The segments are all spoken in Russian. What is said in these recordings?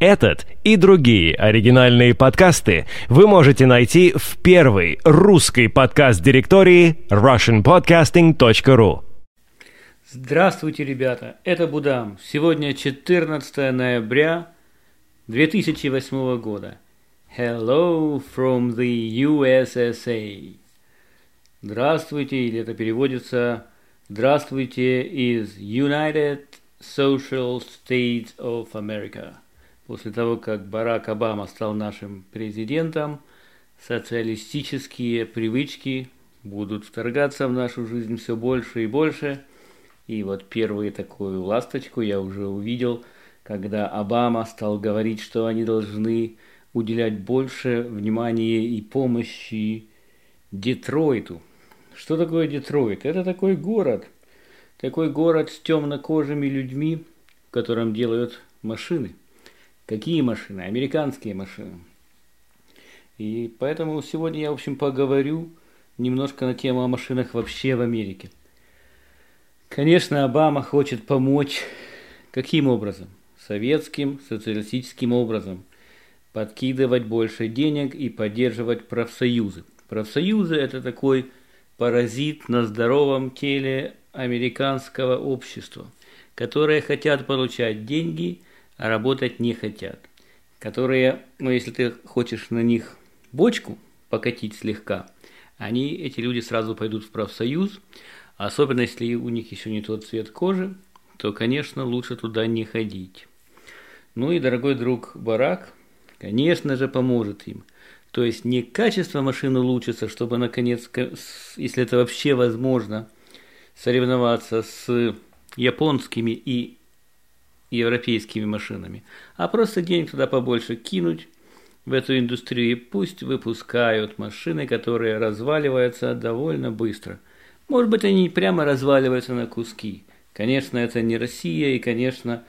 Этот и другие оригинальные подкасты вы можете найти в первой русской подкаст-директории russianpodcasting.ru. Здравствуйте, ребята! Это Будам. Сегодня 14 ноября 2008 года. Hello from the USSA. Здравствуйте, или это переводится Здравствуйте из United Social States of America. После того, как Барак Обама стал нашим президентом, социалистические привычки будут вторгаться в нашу жизнь все больше и больше. И вот первую такую ласточку я уже увидел, когда Обама стал говорить, что они должны уделять больше внимания и помощи Детройту. Что такое Детройт? Это такой город – такой город с темнокожими людьми, в котором делают машины. Какие машины? Американские машины. И поэтому сегодня я, в общем, поговорю немножко на тему о машинах вообще в Америке. Конечно, Обама хочет помочь. Каким образом? Советским, социалистическим образом. Подкидывать больше денег и поддерживать профсоюзы. Профсоюзы – это такой паразит на здоровом теле американского общества, которые хотят получать деньги, работать не хотят. Которые, ну если ты хочешь на них бочку покатить слегка, они, эти люди сразу пойдут в профсоюз, особенно если у них еще не тот цвет кожи, то, конечно, лучше туда не ходить. Ну и дорогой друг Барак, конечно же, поможет им. То есть не качество машины улучшится, чтобы наконец, если это вообще возможно, соревноваться с японскими и европейскими машинами, а просто денег туда побольше кинуть в эту индустрию и пусть выпускают машины, которые разваливаются довольно быстро. Может быть, они прямо разваливаются на куски. Конечно, это не Россия, и, конечно,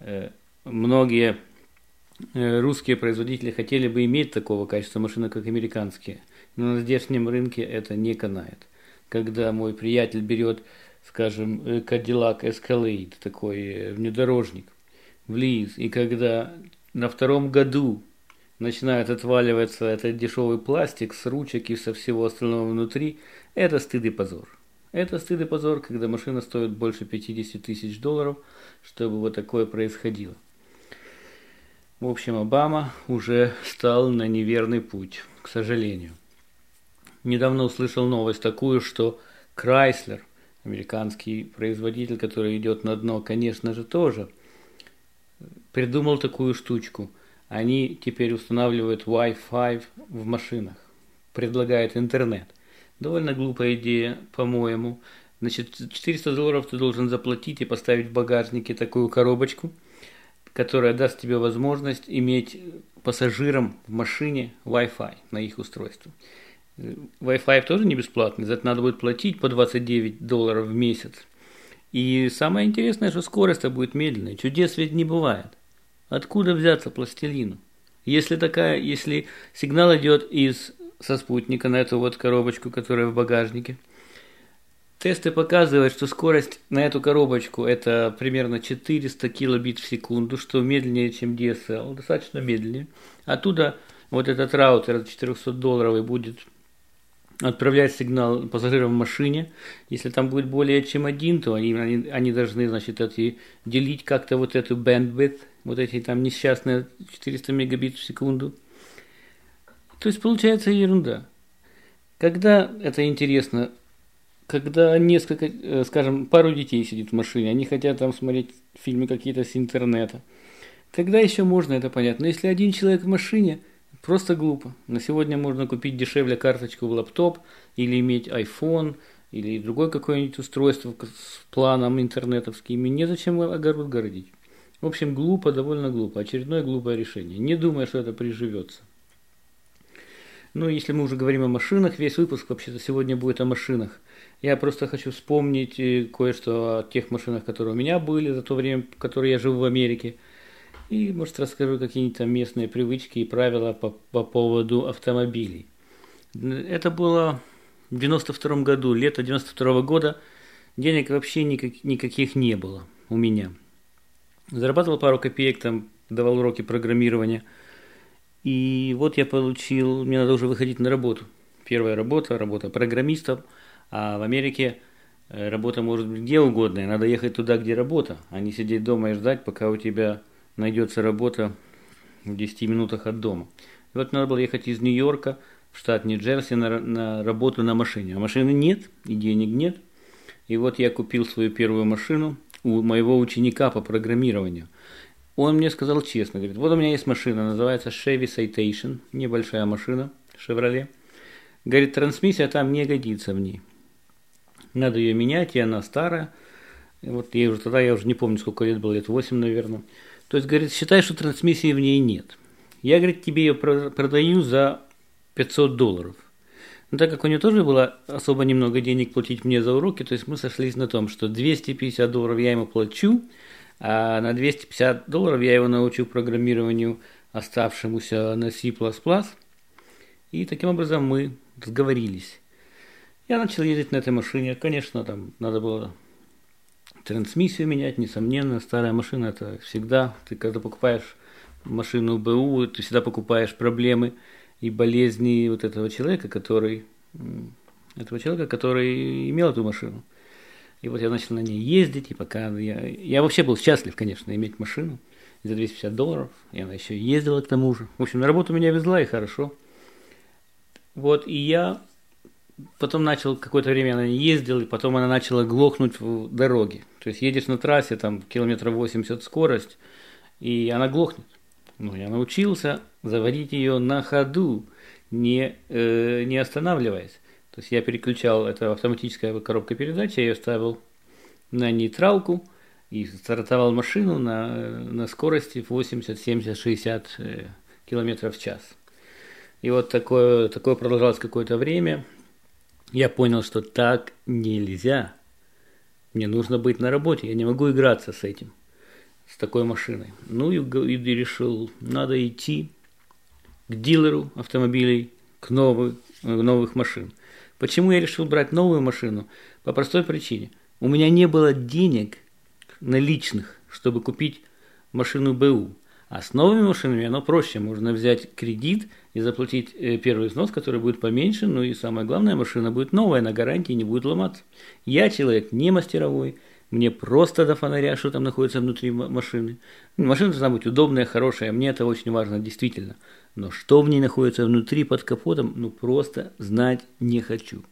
э, многие э, русские производители хотели бы иметь такого качества машины, как американские, но на здешнем рынке это не канает когда мой приятель берет, скажем, э, Cadillac Escalade, такой э, внедорожник, в лиз, и когда на втором году начинает отваливаться этот дешевый пластик с ручек и со всего остального внутри, это стыд и позор. Это стыд и позор, когда машина стоит больше 50 тысяч долларов, чтобы вот такое происходило. В общем, Обама уже стал на неверный путь, к сожалению недавно услышал новость такую, что Chrysler, американский производитель, который идет на дно, конечно же, тоже придумал такую штучку. Они теперь устанавливают Wi-Fi в машинах, предлагают интернет. Довольно глупая идея, по-моему. Значит, 400 долларов ты должен заплатить и поставить в багажнике такую коробочку, которая даст тебе возможность иметь пассажирам в машине Wi-Fi на их устройстве. Wi-Fi тоже не бесплатный, за это надо будет платить по 29 долларов в месяц. И самое интересное, что скорость будет медленная. Чудес ведь не бывает. Откуда взяться пластилину? Если такая, если сигнал идет из со спутника на эту вот коробочку, которая в багажнике, тесты показывают, что скорость на эту коробочку это примерно 400 килобит в секунду, что медленнее, чем DSL, достаточно медленнее. Оттуда вот этот раутер 400 долларовый будет отправлять сигнал пассажирам в машине. Если там будет более чем один, то они, они, они должны, значит, эти, делить как-то вот эту bandwidth, вот эти там несчастные 400 мегабит в секунду. То есть получается ерунда. Когда это интересно, когда несколько, э, скажем, пару детей сидит в машине, они хотят там смотреть фильмы какие-то с интернета, тогда еще можно это понять. Но если один человек в машине – Просто глупо. На сегодня можно купить дешевле карточку в лаптоп или иметь iPhone или другое какое-нибудь устройство с планом интернетовским. И незачем огород городить. В общем, глупо, довольно глупо. Очередное глупое решение. Не думая, что это приживется. Ну, если мы уже говорим о машинах, весь выпуск вообще-то сегодня будет о машинах. Я просто хочу вспомнить э, кое-что о тех машинах, которые у меня были за то время, которое я живу в Америке – и, может, расскажу какие-нибудь там местные привычки и правила по, по поводу автомобилей. Это было в 92 году, лето 92 года. Денег вообще никак, никаких не было у меня. Зарабатывал пару копеек там давал уроки программирования. И вот я получил, мне надо уже выходить на работу. Первая работа, работа программистом, а в Америке э, работа может быть где угодно, и надо ехать туда, где работа, а не сидеть дома и ждать, пока у тебя найдется работа в 10 минутах от дома. И вот надо было ехать из Нью-Йорка в штат Нью-Джерси на, на работу на машине. А машины нет, и денег нет. И вот я купил свою первую машину у моего ученика по программированию. Он мне сказал честно, говорит, вот у меня есть машина, называется Chevy Citation, небольшая машина, Chevrolet. Говорит, трансмиссия там не годится в ней. Надо ее менять, и она старая. И вот ей уже тогда, я уже не помню, сколько лет было, лет 8, наверное. То есть, говорит, считай, что трансмиссии в ней нет. Я, говорит, тебе ее продаю за 500 долларов. Но так как у нее тоже было особо немного денег платить мне за уроки, то есть мы сошлись на том, что 250 долларов я ему плачу, а на 250 долларов я его научу программированию, оставшемуся на C++. И таким образом мы сговорились. Я начал ездить на этой машине. Конечно, там надо было трансмиссию менять, несомненно. Старая машина это всегда, ты когда покупаешь машину БУ, ты всегда покупаешь проблемы и болезни вот этого человека, который этого человека, который имел эту машину. И вот я начал на ней ездить, и пока я... Я вообще был счастлив, конечно, иметь машину за 250 долларов, и она еще ездила к тому же. В общем, на работу меня везла, и хорошо. Вот, и я потом начал, какое-то время она не ездила, и потом она начала глохнуть в дороге. То есть едешь на трассе, там километров 80 скорость, и она глохнет. Ну, я научился заводить ее на ходу, не, э, не останавливаясь. То есть я переключал, это автоматическая коробка передач, я ее ставил на нейтралку и стартовал машину на, на скорости 80, 70, 60 километров в час. И вот такое, такое продолжалось какое-то время. Я понял, что так нельзя. Мне нужно быть на работе, я не могу играться с этим с такой машиной. Ну и, решил, надо идти к дилеру автомобилей, к новых, новых машин. Почему я решил брать новую машину? По простой причине. У меня не было денег наличных, чтобы купить машину БУ. А с новыми машинами оно проще. Можно взять кредит и заплатить э, первый взнос, который будет поменьше. Ну и самое главное, машина будет новая, на гарантии не будет ломаться. Я человек не мастеровой, мне просто до фонаря, что там находится внутри машины. Ну, машина должна быть удобная, хорошая, мне это очень важно, действительно. Но что в ней находится внутри под капотом, ну просто знать не хочу.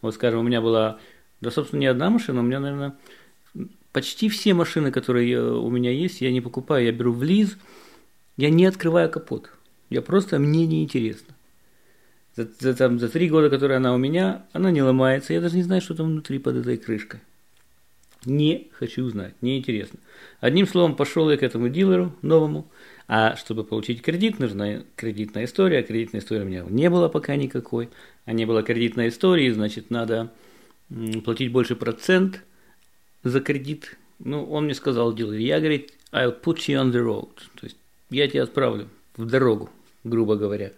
Вот, скажем, у меня была, да, собственно, не одна машина, у меня, наверное, почти все машины, которые у меня есть, я не покупаю, я беру в лиз, я не открываю капот. Я просто, мне не интересно. За, за, там, за три года, которые она у меня, она не ломается, я даже не знаю, что там внутри под этой крышкой. Не хочу знать, не интересно. Одним словом, пошел я к этому дилеру новому, а чтобы получить кредит, нужна кредитная история. Кредитная история у меня не было пока никакой. А не было кредитной истории, значит, надо платить больше процент за кредит. Ну, он мне сказал, дилер, я, говорит, I'll put you on the road. То есть, я тебя отправлю в дорогу, грубо говоря.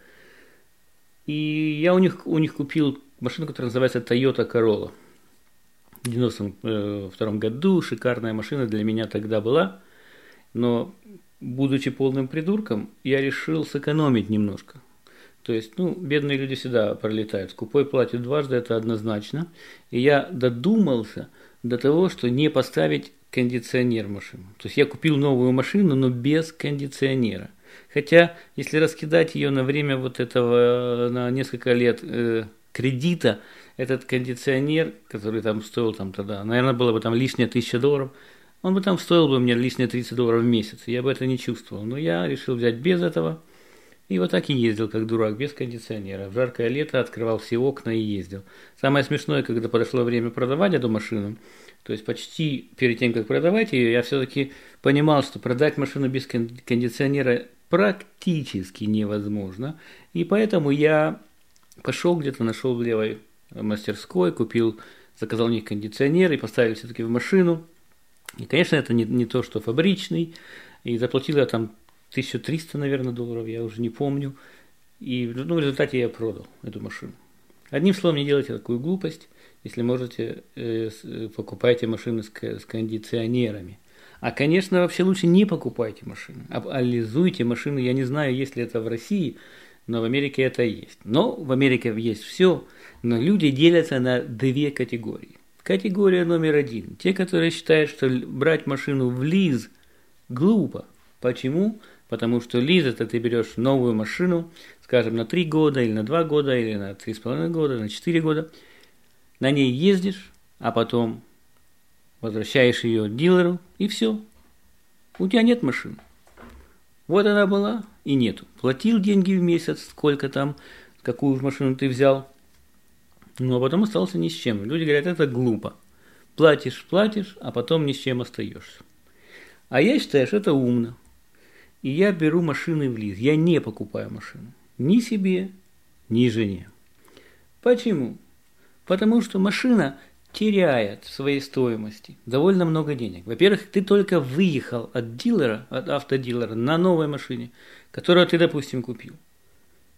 И я у них, у них купил машину, которая называется Toyota Corolla. 1992 э, году. Шикарная машина для меня тогда была. Но, будучи полным придурком, я решил сэкономить немножко. То есть, ну, бедные люди всегда пролетают. Скупой платит дважды, это однозначно. И я додумался до того, что не поставить кондиционер в машину. То есть я купил новую машину, но без кондиционера. Хотя, если раскидать ее на время вот этого, на несколько лет э, кредита, этот кондиционер, который там стоил там тогда, наверное, было бы там лишнее тысяча долларов, он бы там стоил бы мне лишние 30 долларов в месяц, я бы это не чувствовал. Но я решил взять без этого, и вот так и ездил, как дурак, без кондиционера. В жаркое лето открывал все окна и ездил. Самое смешное, когда подошло время продавать эту машину, то есть почти перед тем, как продавать ее, я все-таки понимал, что продать машину без кондиционера практически невозможно. И поэтому я пошел где-то, нашел в левой мастерской, купил, заказал у них кондиционер и поставили все-таки в машину. И, конечно, это не, не то, что фабричный. И заплатил я там 1300, наверное, долларов, я уже не помню. И ну, в результате я продал эту машину. Одним словом, не делайте такую глупость. Если можете, э, э покупайте машины с кондиционерами. А, конечно, вообще лучше не покупайте машины, а машины. Я не знаю, есть ли это в России, но в Америке это есть. Но в Америке есть все, но люди делятся на две категории. Категория номер один. Те, которые считают, что брать машину в лиз глупо. Почему? Потому что лиз это ты берешь новую машину, скажем, на 3 года, или на 2 года, или на 3,5 года, на 4 года. На ней ездишь, а потом возвращаешь ее дилеру, и все. У тебя нет машины. Вот она была, и нету. Платил деньги в месяц, сколько там, какую машину ты взял. Ну, а потом остался ни с чем. Люди говорят, это глупо. Платишь, платишь, а потом ни с чем остаешься. А я считаю, что это умно. И я беру машины в лиз. Я не покупаю машину. Ни себе, ни жене. Почему? Потому что машина теряет в своей стоимости довольно много денег. Во-первых, ты только выехал от дилера, от автодилера на новой машине, которую ты, допустим, купил.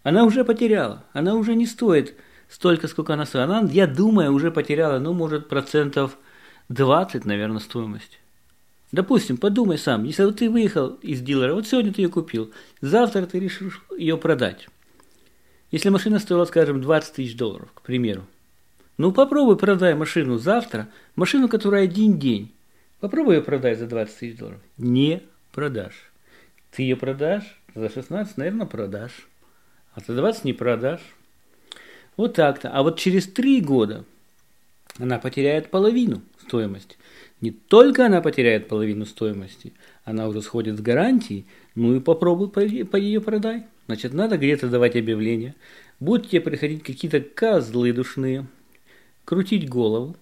Она уже потеряла, она уже не стоит столько, сколько она стоит. Она, я думаю, уже потеряла, ну, может, процентов 20, наверное, стоимость. Допустим, подумай сам, если вот ты выехал из дилера, вот сегодня ты ее купил, завтра ты решишь ее продать. Если машина стоила, скажем, 20 тысяч долларов, к примеру, ну попробуй продай машину завтра, машину, которая один день. Попробуй ее продать за 20 тысяч долларов. Не продашь. Ты ее продашь за 16, наверное, продашь. А за 20 не продашь. Вот так-то. А вот через 3 года она потеряет половину стоимости. Не только она потеряет половину стоимости, она уже сходит с гарантией, ну и попробуй по ее продай. Значит, надо где-то давать объявление. Будут тебе приходить какие-то козлы душные, крутить голову,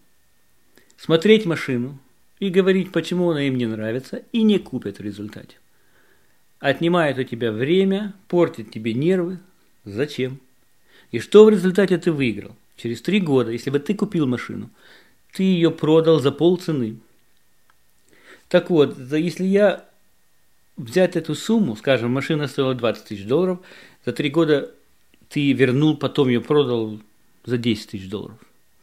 смотреть машину и говорить, почему она им не нравится, и не купят в результате. Отнимает у тебя время, портит тебе нервы. Зачем? И что в результате ты выиграл? Через три года, если бы ты купил машину, ты ее продал за полцены. Так вот, если я взять эту сумму, скажем, машина стоила 20 тысяч долларов, за три года ты вернул, потом ее продал за 10 тысяч долларов.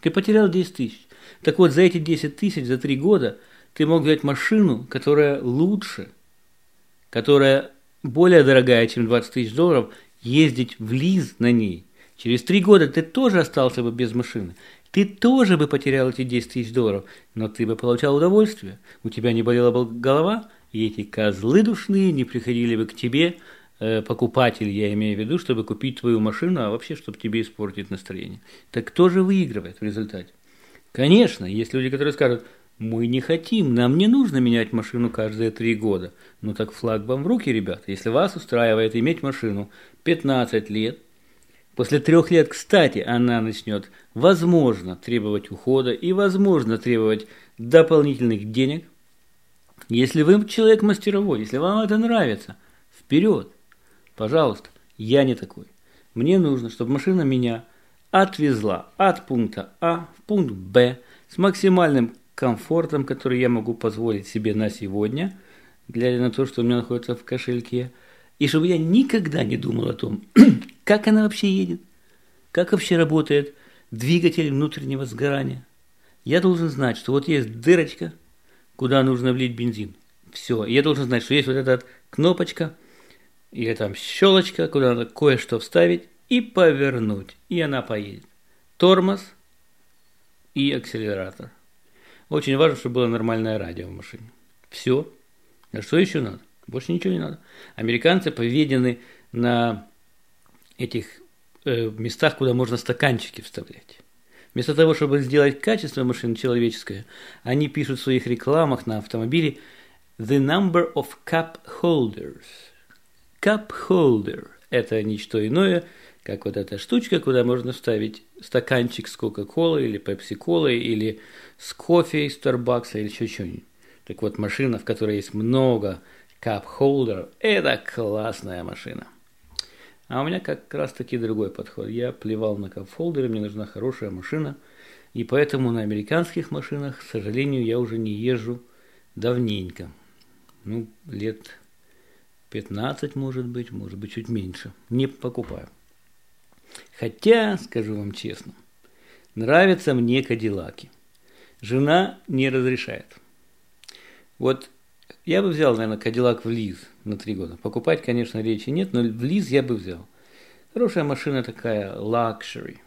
Ты потерял 10 тысяч. Так вот, за эти 10 тысяч, за три года, ты мог взять машину, которая лучше, которая более дорогая, чем 20 тысяч долларов, ездить в лиз на ней. Через три года ты тоже остался бы без машины. Ты тоже бы потерял эти 10 тысяч долларов, но ты бы получал удовольствие. У тебя не болела бы голова, и эти козлы душные не приходили бы к тебе, покупатель, я имею в виду, чтобы купить твою машину, а вообще, чтобы тебе испортить настроение. Так кто же выигрывает в результате? Конечно, есть люди, которые скажут, мы не хотим, нам не нужно менять машину каждые три года. Ну так флаг вам в руки, ребята. Если вас устраивает иметь машину 15 лет, После трех лет, кстати, она начнет, возможно, требовать ухода и, возможно, требовать дополнительных денег. Если вы человек мастеровой, если вам это нравится, вперед, пожалуйста, я не такой. Мне нужно, чтобы машина меня отвезла от пункта А в пункт Б с максимальным комфортом, который я могу позволить себе на сегодня, глядя на то, что у меня находится в кошельке – и чтобы я никогда не думал о том, как она вообще едет, как вообще работает двигатель внутреннего сгорания. Я должен знать, что вот есть дырочка, куда нужно влить бензин. Все. Я должен знать, что есть вот эта кнопочка или там щелочка, куда надо кое-что вставить и повернуть. И она поедет. Тормоз и акселератор. Очень важно, чтобы было нормальное радио в машине. Все. А что еще надо? Больше ничего не надо. Американцы поведены на этих э, местах, куда можно стаканчики вставлять. Вместо того, чтобы сделать качество машины человеческое, они пишут в своих рекламах на автомобиле «The number of cup holders». Cup holder – это ничто иное, как вот эта штучка, куда можно вставить стаканчик с Кока-Колой или Пепси-Колой или с кофе из Starbucks или еще что-нибудь. Так вот, машина, в которой есть много Holder – это классная машина. А у меня как раз таки другой подход. Я плевал на Holder, мне нужна хорошая машина. И поэтому на американских машинах, к сожалению, я уже не езжу давненько. Ну, лет 15, может быть, может быть, чуть меньше. Не покупаю. Хотя, скажу вам честно, нравятся мне кадиллаки. Жена не разрешает. Вот я бы взял, наверное, Кадиллак в лиз на три года. Покупать, конечно, речи нет, но в лиз я бы взял. Хорошая машина такая, luxury,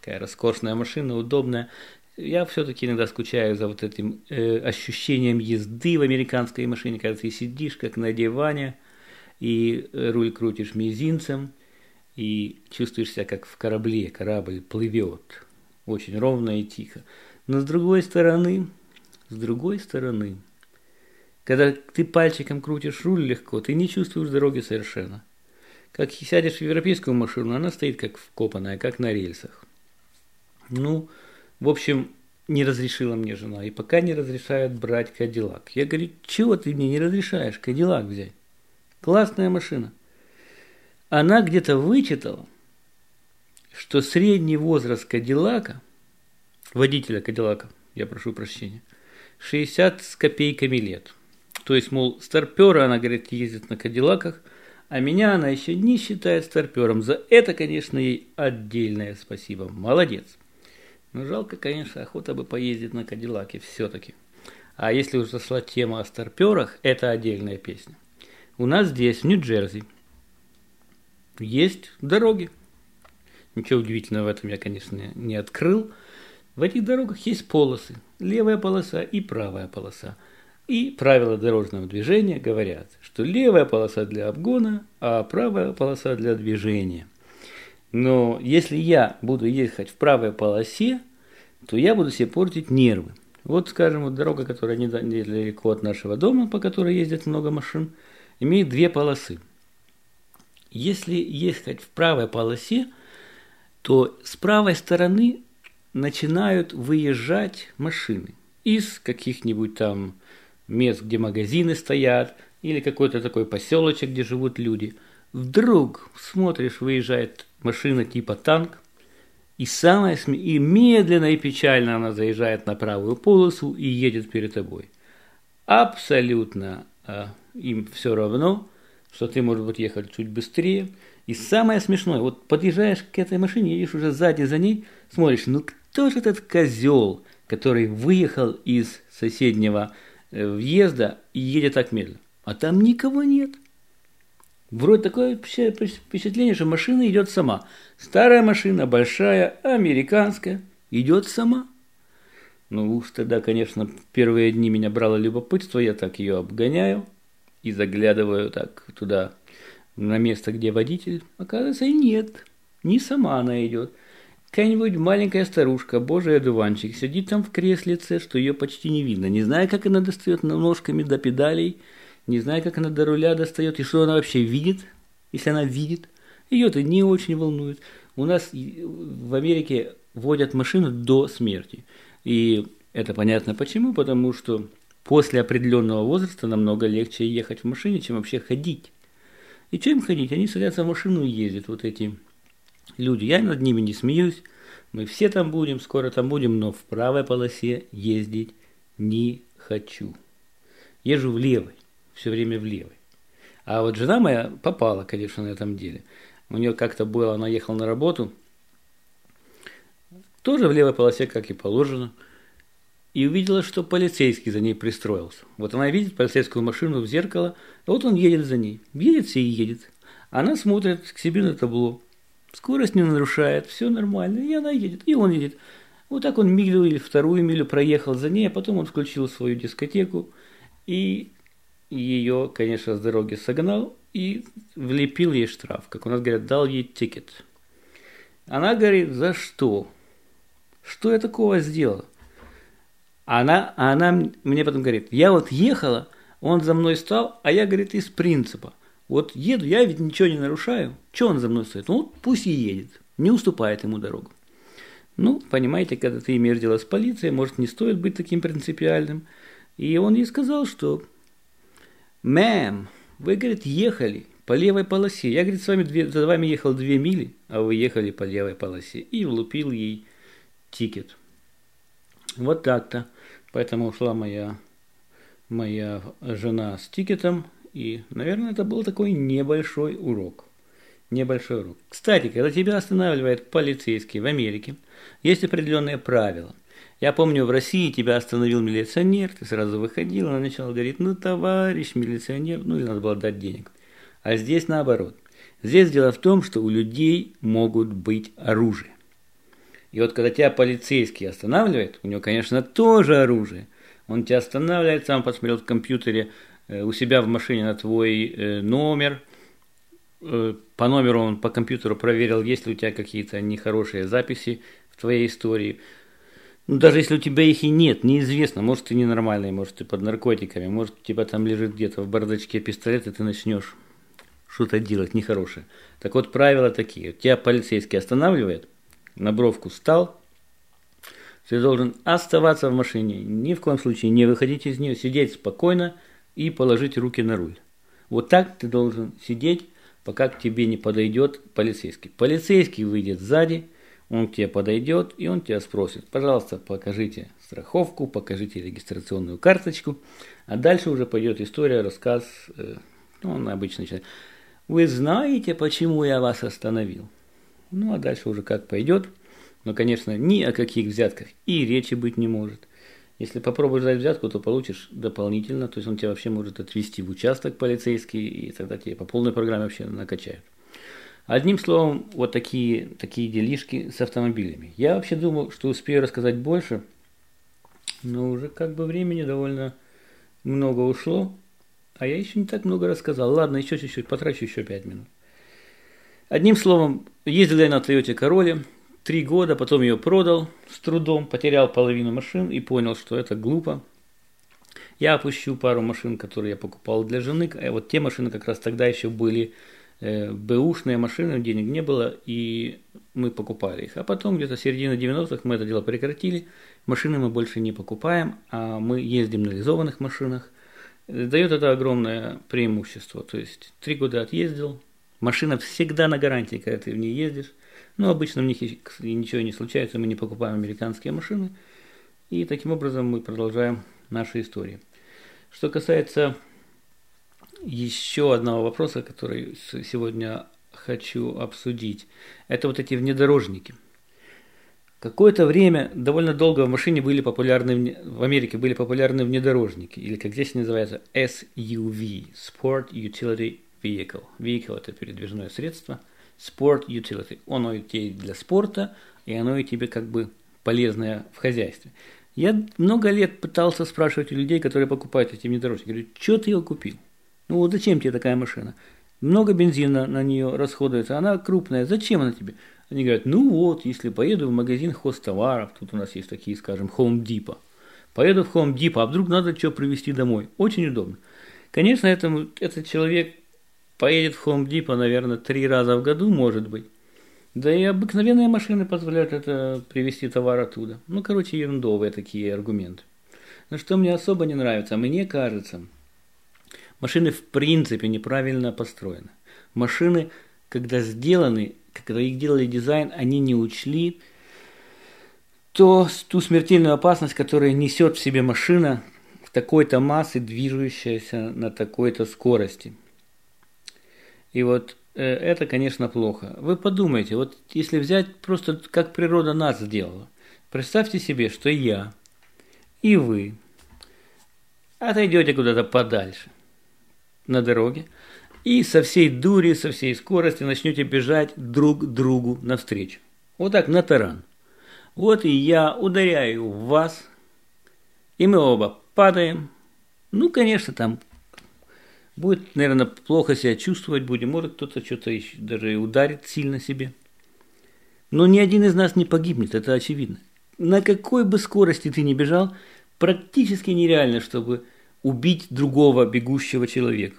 такая роскошная машина, удобная. Я все-таки иногда скучаю за вот этим э, ощущением езды в американской машине, когда ты сидишь как на диване и руль крутишь мизинцем и чувствуешь себя как в корабле, корабль плывет очень ровно и тихо. Но с другой стороны, с другой стороны, когда ты пальчиком крутишь руль легко, ты не чувствуешь дороги совершенно. Как сядешь в европейскую машину, она стоит как вкопанная, как на рельсах. Ну, в общем, не разрешила мне жена. И пока не разрешают брать Кадиллак. Я говорю, чего ты мне не разрешаешь Кадиллак взять? Классная машина. Она где-то вычитала, что средний возраст Кадиллака, водителя Кадиллака, я прошу прощения, 60 с копейками лет. То есть, мол, старпера, она, говорит, ездит на Кадиллаках, а меня она еще не считает старпером. За это, конечно, ей отдельное спасибо. Молодец. Но жалко, конечно, охота бы поездить на Кадиллаке все-таки. А если уже зашла тема о старперах, это отдельная песня. У нас здесь, в Нью-Джерси, есть дороги. Ничего удивительного в этом я, конечно, не открыл. В этих дорогах есть полосы. Левая полоса и правая полоса. И правила дорожного движения говорят, что левая полоса для обгона, а правая полоса для движения. Но если я буду ехать в правой полосе, то я буду себе портить нервы. Вот, скажем, вот дорога, которая недалеко от нашего дома, по которой ездит много машин, имеет две полосы. Если ехать в правой полосе, то с правой стороны начинают выезжать машины из каких-нибудь там мест, где магазины стоят, или какой-то такой поселочек, где живут люди. Вдруг смотришь, выезжает машина типа танк, и самое см... и медленно и печально она заезжает на правую полосу и едет перед тобой. Абсолютно а, им все равно, что ты, может быть, ехать чуть быстрее. И самое смешное, вот подъезжаешь к этой машине, едешь уже сзади за ней, смотришь, ну кто же этот козел, который выехал из соседнего э, въезда и едет так медленно? А там никого нет. Вроде такое впечатление, что машина идет сама. Старая машина, большая, американская, идет сама. Ну уж тогда, конечно, первые дни меня брало любопытство, я так ее обгоняю и заглядываю так туда, на место, где водитель. Оказывается, и нет, не сама она идет. Какая-нибудь маленькая старушка, божий одуванчик, сидит там в креслице, что ее почти не видно. Не знаю, как она достает ножками до педалей – не знаю, как она до руля достает и что она вообще видит, если она видит. Ее это не очень волнует. У нас в Америке водят машину до смерти. И это понятно почему, потому что после определенного возраста намного легче ехать в машине, чем вообще ходить. И чем ходить? Они садятся в машину и ездят, вот эти люди. Я над ними не смеюсь. Мы все там будем, скоро там будем, но в правой полосе ездить не хочу. Езжу в левой все время в левой. А вот жена моя попала, конечно, на этом деле. У нее как-то было, она ехала на работу, тоже в левой полосе, как и положено, и увидела, что полицейский за ней пристроился. Вот она видит полицейскую машину в зеркало, а вот он едет за ней. Едет и едет. Она смотрит к себе на табло. Скорость не нарушает, все нормально, и она едет, и он едет. Вот так он милю или вторую милю проехал за ней, а потом он включил свою дискотеку и ее, конечно, с дороги согнал и влепил ей штраф, как у нас говорят, дал ей тикет. Она говорит, за что? Что я такого сделала? Она, она мне потом говорит, я вот ехала, он за мной стал, а я, говорит, из принципа. Вот еду, я ведь ничего не нарушаю. Что он за мной стоит? Ну, пусть и едет. Не уступает ему дорогу. Ну, понимаете, когда ты имеешь дело с полицией, может, не стоит быть таким принципиальным. И он ей сказал, что Мэм, вы, говорит, ехали по левой полосе. Я, говорит, с вами две, за вами ехал две мили, а вы ехали по левой полосе. И влупил ей тикет. Вот так-то. Поэтому ушла моя, моя жена с тикетом. И, наверное, это был такой небольшой урок. Небольшой урок. Кстати, когда тебя останавливает полицейский в Америке, есть определенные правила. Я помню, в России тебя остановил милиционер, ты сразу выходил, он начал говорить, ну, товарищ милиционер, ну, и надо было дать денег. А здесь наоборот. Здесь дело в том, что у людей могут быть оружие. И вот когда тебя полицейский останавливает, у него, конечно, тоже оружие. Он тебя останавливает, сам посмотрел в компьютере э, у себя в машине на твой э, номер. Э, по номеру он по компьютеру проверил, есть ли у тебя какие-то нехорошие записи в твоей истории. Ну, даже если у тебя их и нет, неизвестно, может ты ненормальный, может ты под наркотиками, может у тебя там лежит где-то в бардачке пистолет, и ты начнешь что-то делать нехорошее. Так вот, правила такие. Тебя полицейский останавливает, на бровку стал, ты должен оставаться в машине, ни в коем случае не выходить из нее, сидеть спокойно и положить руки на руль. Вот так ты должен сидеть, пока к тебе не подойдет полицейский. Полицейский выйдет сзади, он к тебе подойдет, и он тебя спросит, пожалуйста, покажите страховку, покажите регистрационную карточку, а дальше уже пойдет история, рассказ, э, ну, он обычно начинает. Вы знаете, почему я вас остановил? Ну, а дальше уже как пойдет. Но, конечно, ни о каких взятках и речи быть не может. Если попробуешь дать взятку, то получишь дополнительно, то есть он тебя вообще может отвезти в участок полицейский, и тогда тебе по полной программе вообще накачают. Одним словом, вот такие, такие делишки с автомобилями. Я вообще думал, что успею рассказать больше, но уже как бы времени довольно много ушло, а я еще не так много рассказал. Ладно, еще чуть-чуть, потрачу еще пять минут. Одним словом, ездил я на Toyota Corolla три года, потом ее продал с трудом, потерял половину машин и понял, что это глупо. Я опущу пару машин, которые я покупал для жены. А вот те машины как раз тогда еще были Э, бэушные машины, денег не было, и мы покупали их. А потом где-то середина 90-х мы это дело прекратили, машины мы больше не покупаем, а мы ездим на реализованных машинах. Дает это огромное преимущество, то есть три года отъездил, машина всегда на гарантии, когда ты в ней ездишь, но обычно в них ничего не случается, мы не покупаем американские машины, и таким образом мы продолжаем наши истории. Что касается еще одного вопроса, который сегодня хочу обсудить. Это вот эти внедорожники. Какое-то время, довольно долго в машине были популярны, в Америке были популярны внедорожники, или как здесь называется SUV, Sport Utility Vehicle. Vehicle – это передвижное средство. Sport Utility. Оно и тебе для спорта, и оно и тебе как бы полезное в хозяйстве. Я много лет пытался спрашивать у людей, которые покупают эти внедорожники. Говорю, что ты его купил? Ну вот зачем тебе такая машина? Много бензина на нее расходуется, она крупная, зачем она тебе? Они говорят, ну вот, если поеду в магазин хозтоваров, тут у нас есть такие, скажем, Home Depot, поеду в Home Depot, а вдруг надо что привезти домой? Очень удобно. Конечно, этому, этот человек поедет в Home Depot, наверное, три раза в году, может быть. Да и обыкновенные машины позволяют это привезти товар оттуда. Ну, короче, ерундовые такие аргументы. Но что мне особо не нравится, мне кажется, Машины в принципе неправильно построены. Машины, когда сделаны, когда их делали дизайн, они не учли то, ту смертельную опасность, которую несет в себе машина в такой-то массы, движущаяся на такой-то скорости. И вот э, это, конечно, плохо. Вы подумайте, вот если взять просто как природа нас сделала. Представьте себе, что я и вы отойдете куда-то подальше – на дороге и со всей дури, со всей скорости начнете бежать друг другу навстречу. Вот так, на таран. Вот и я ударяю в вас, и мы оба падаем. Ну, конечно, там будет, наверное, плохо себя чувствовать будем, может кто-то что-то еще даже ударит сильно себе. Но ни один из нас не погибнет, это очевидно. На какой бы скорости ты ни бежал, практически нереально, чтобы убить другого бегущего человека.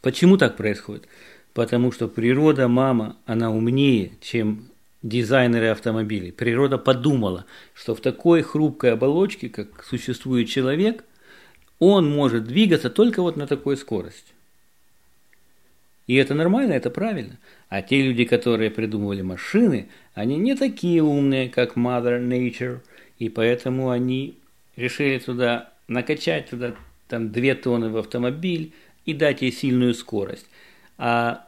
Почему так происходит? Потому что природа, мама, она умнее, чем дизайнеры автомобилей. Природа подумала, что в такой хрупкой оболочке, как существует человек, он может двигаться только вот на такой скорости. И это нормально, это правильно. А те люди, которые придумывали машины, они не такие умные, как Mother Nature, и поэтому они решили туда накачать туда там 2 тонны в автомобиль и дать ей сильную скорость. А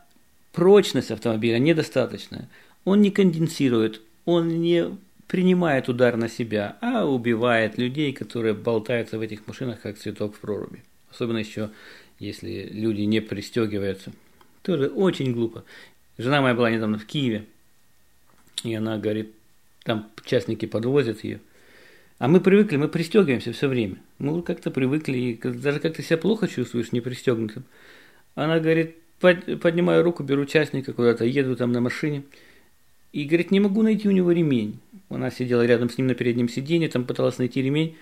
прочность автомобиля недостаточная. Он не конденсирует, он не принимает удар на себя, а убивает людей, которые болтаются в этих машинах, как цветок в проруби. Особенно еще, если люди не пристегиваются. Тоже очень глупо. Жена моя была недавно в Киеве, и она говорит, там частники подвозят ее. А мы привыкли, мы пристегиваемся все время. Мы как-то привыкли, и даже как-то себя плохо чувствуешь не пристегнутым. Она говорит, поднимаю руку, беру частника куда-то, еду там на машине. И говорит, не могу найти у него ремень. Она сидела рядом с ним на переднем сиденье, там пыталась найти ремень.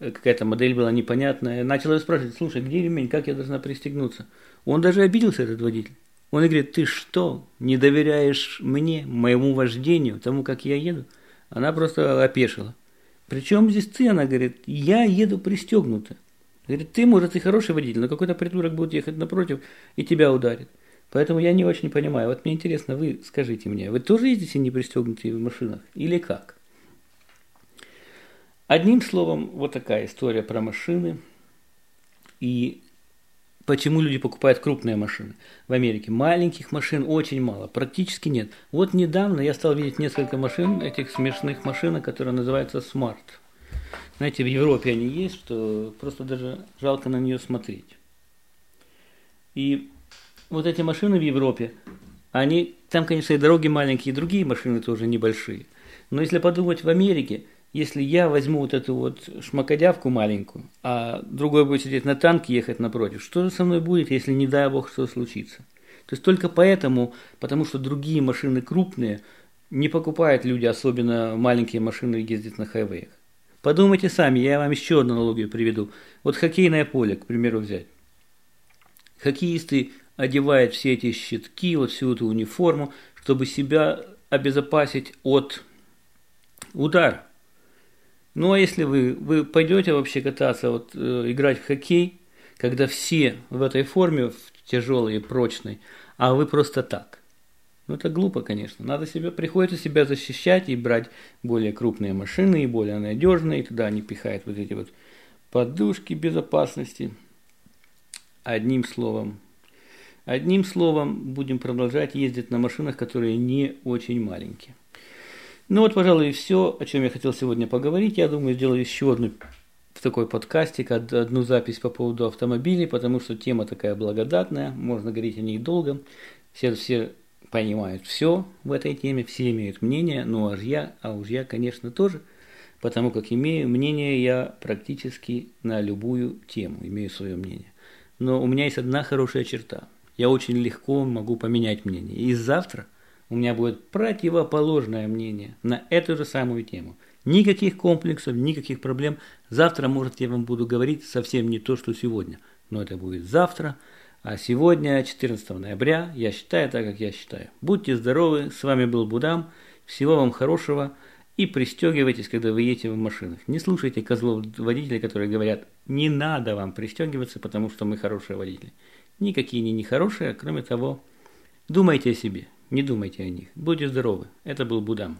Э, какая-то модель была непонятная. Начала спрашивать, слушай, где ремень, как я должна пристегнуться? Он даже обиделся, этот водитель. Он говорит, ты что, не доверяешь мне, моему вождению, тому, как я еду? Она просто опешила. Причем здесь ты, она говорит, я еду пристегнута. Говорит, ты, может, и хороший водитель, но какой-то придурок будет ехать напротив и тебя ударит. Поэтому я не очень понимаю. Вот мне интересно, вы скажите мне, вы тоже ездите не пристегнутые в машинах или как? Одним словом, вот такая история про машины. И Почему люди покупают крупные машины в Америке? Маленьких машин очень мало, практически нет. Вот недавно я стал видеть несколько машин, этих смешных машин, которые называются Smart. Знаете, в Европе они есть, что просто даже жалко на нее смотреть. И вот эти машины в Европе, они, там, конечно, и дороги маленькие, и другие машины тоже небольшие. Но если подумать в Америке, если я возьму вот эту вот шмакодявку маленькую, а другой будет сидеть на танке ехать напротив, что же со мной будет, если не дай бог что случится? То есть только поэтому, потому что другие машины крупные, не покупают люди, особенно маленькие машины, ездить на хайвеях. Подумайте сами, я вам еще одну аналогию приведу. Вот хоккейное поле, к примеру, взять. Хоккеисты одевают все эти щитки, вот всю эту униформу, чтобы себя обезопасить от удара. Ну а если вы, вы пойдете вообще кататься, вот, э, играть в хоккей, когда все в этой форме, в тяжелой и прочной, а вы просто так. Ну это глупо, конечно. Надо себя, приходится себя защищать и брать более крупные машины и более надежные. И туда они пихают вот эти вот подушки безопасности. Одним словом, одним словом, будем продолжать ездить на машинах, которые не очень маленькие. Ну вот, пожалуй, и все, о чем я хотел сегодня поговорить. Я думаю, сделаю еще одну в такой подкастик, одну запись по поводу автомобилей, потому что тема такая благодатная, можно говорить о ней долго. Все, все понимают все в этой теме, все имеют мнение, ну а я, а уж я, конечно, тоже, потому как имею мнение я практически на любую тему, имею свое мнение. Но у меня есть одна хорошая черта. Я очень легко могу поменять мнение. И завтра у меня будет противоположное мнение на эту же самую тему. Никаких комплексов, никаких проблем. Завтра, может, я вам буду говорить совсем не то, что сегодня. Но это будет завтра. А сегодня, 14 ноября, я считаю так, как я считаю. Будьте здоровы, с вами был Будам. Всего вам хорошего. И пристегивайтесь, когда вы едете в машинах. Не слушайте козлов водителей, которые говорят, не надо вам пристегиваться, потому что мы хорошие водители. Никакие не хорошие, кроме того, думайте о себе. Не думайте о них. Будьте здоровы. Это был Будам.